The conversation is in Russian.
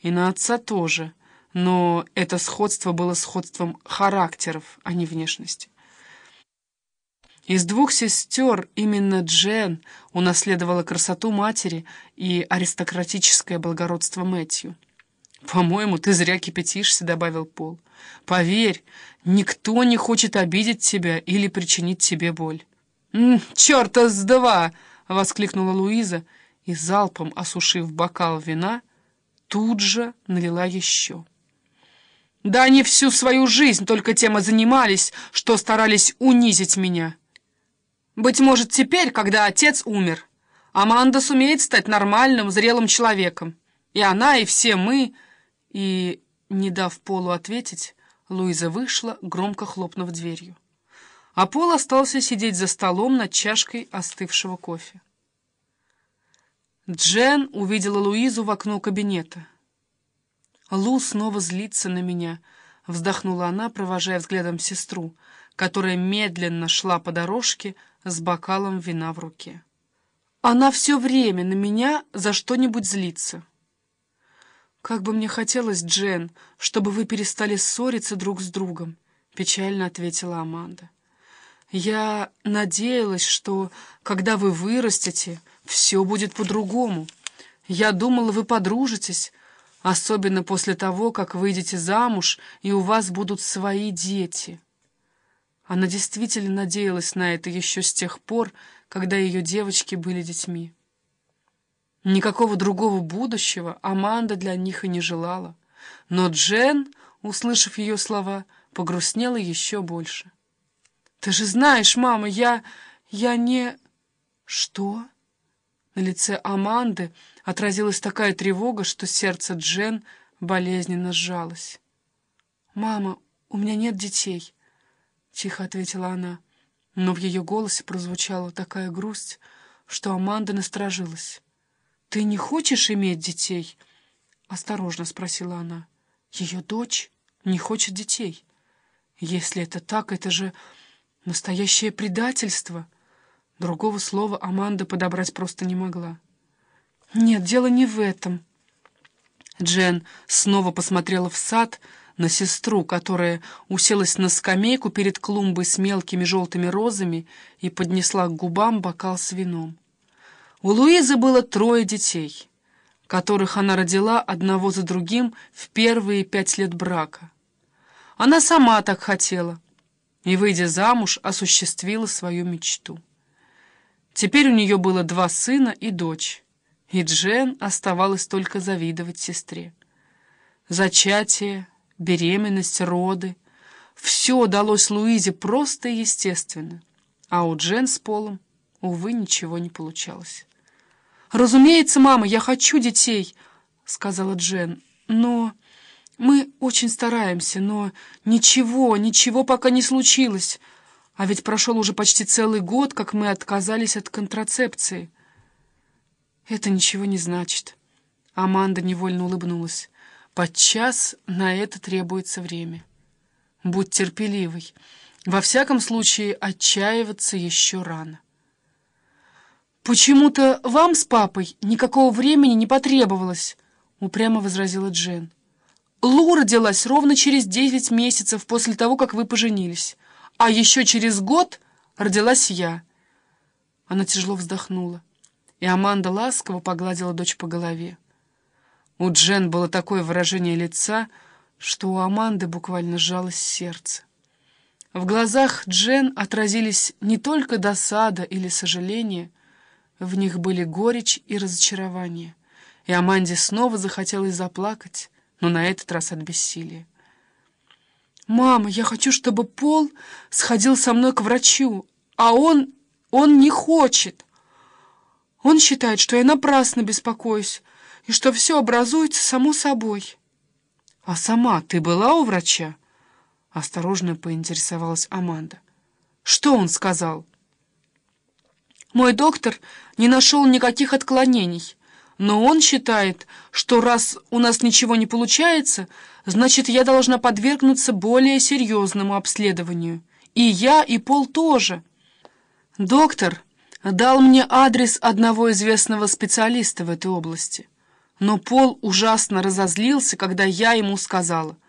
и на отца тоже, но это сходство было сходством характеров, а не внешности. Из двух сестер именно Джен унаследовала красоту матери и аристократическое благородство Мэтью. «По-моему, ты зря кипятишься», — добавил Пол. «Поверь, никто не хочет обидеть тебя или причинить тебе боль». «М, «Черта с два!» — воскликнула Луиза и, залпом осушив бокал вина, тут же налила еще. «Да они всю свою жизнь только тем и занимались, что старались унизить меня». Быть может, теперь, когда отец умер, Аманда сумеет стать нормальным, зрелым человеком. И она, и все мы... И, не дав Полу ответить, Луиза вышла, громко хлопнув дверью. А Пол остался сидеть за столом над чашкой остывшего кофе. Джен увидела Луизу в окно кабинета. «Лу снова злится на меня», — вздохнула она, провожая взглядом сестру, которая медленно шла по дорожке, — с бокалом вина в руке. Она все время на меня за что-нибудь злится. «Как бы мне хотелось, Джен, чтобы вы перестали ссориться друг с другом», — печально ответила Аманда. «Я надеялась, что, когда вы вырастете, все будет по-другому. Я думала, вы подружитесь, особенно после того, как выйдете замуж, и у вас будут свои дети». Она действительно надеялась на это еще с тех пор, когда ее девочки были детьми. Никакого другого будущего Аманда для них и не желала. Но Джен, услышав ее слова, погрустнела еще больше. «Ты же знаешь, мама, я... я не...» «Что?» На лице Аманды отразилась такая тревога, что сердце Джен болезненно сжалось. «Мама, у меня нет детей». — тихо ответила она, но в ее голосе прозвучала такая грусть, что Аманда насторожилась. «Ты не хочешь иметь детей?» — осторожно спросила она. «Ее дочь не хочет детей. Если это так, это же настоящее предательство». Другого слова Аманда подобрать просто не могла. «Нет, дело не в этом». Джен снова посмотрела в сад, — на сестру, которая уселась на скамейку перед клумбой с мелкими желтыми розами и поднесла к губам бокал с вином. У Луизы было трое детей, которых она родила одного за другим в первые пять лет брака. Она сама так хотела и, выйдя замуж, осуществила свою мечту. Теперь у нее было два сына и дочь, и Джен оставалось только завидовать сестре. Зачатие, беременность, роды. Все далось Луизе просто и естественно. А у Джен с Полом, увы, ничего не получалось. «Разумеется, мама, я хочу детей», — сказала Джен. «Но мы очень стараемся, но ничего, ничего пока не случилось. А ведь прошел уже почти целый год, как мы отказались от контрацепции». «Это ничего не значит». Аманда невольно улыбнулась. Подчас на это требуется время. Будь терпеливый. Во всяком случае, отчаиваться еще рано. «Почему-то вам с папой никакого времени не потребовалось», — упрямо возразила Джен. «Лу родилась ровно через девять месяцев после того, как вы поженились, а еще через год родилась я». Она тяжело вздохнула, и Аманда ласково погладила дочь по голове. У Джен было такое выражение лица, что у Аманды буквально сжалось сердце. В глазах Джен отразились не только досада или сожаление, в них были горечь и разочарование. И Аманде снова захотелось заплакать, но на этот раз от бессилия. «Мама, я хочу, чтобы Пол сходил со мной к врачу, а он... он не хочет. Он считает, что я напрасно беспокоюсь, и что все образуется само собой. — А сама ты была у врача? — осторожно поинтересовалась Аманда. — Что он сказал? — Мой доктор не нашел никаких отклонений, но он считает, что раз у нас ничего не получается, значит, я должна подвергнуться более серьезному обследованию. И я, и Пол тоже. Доктор дал мне адрес одного известного специалиста в этой области — Но Пол ужасно разозлился, когда я ему сказала —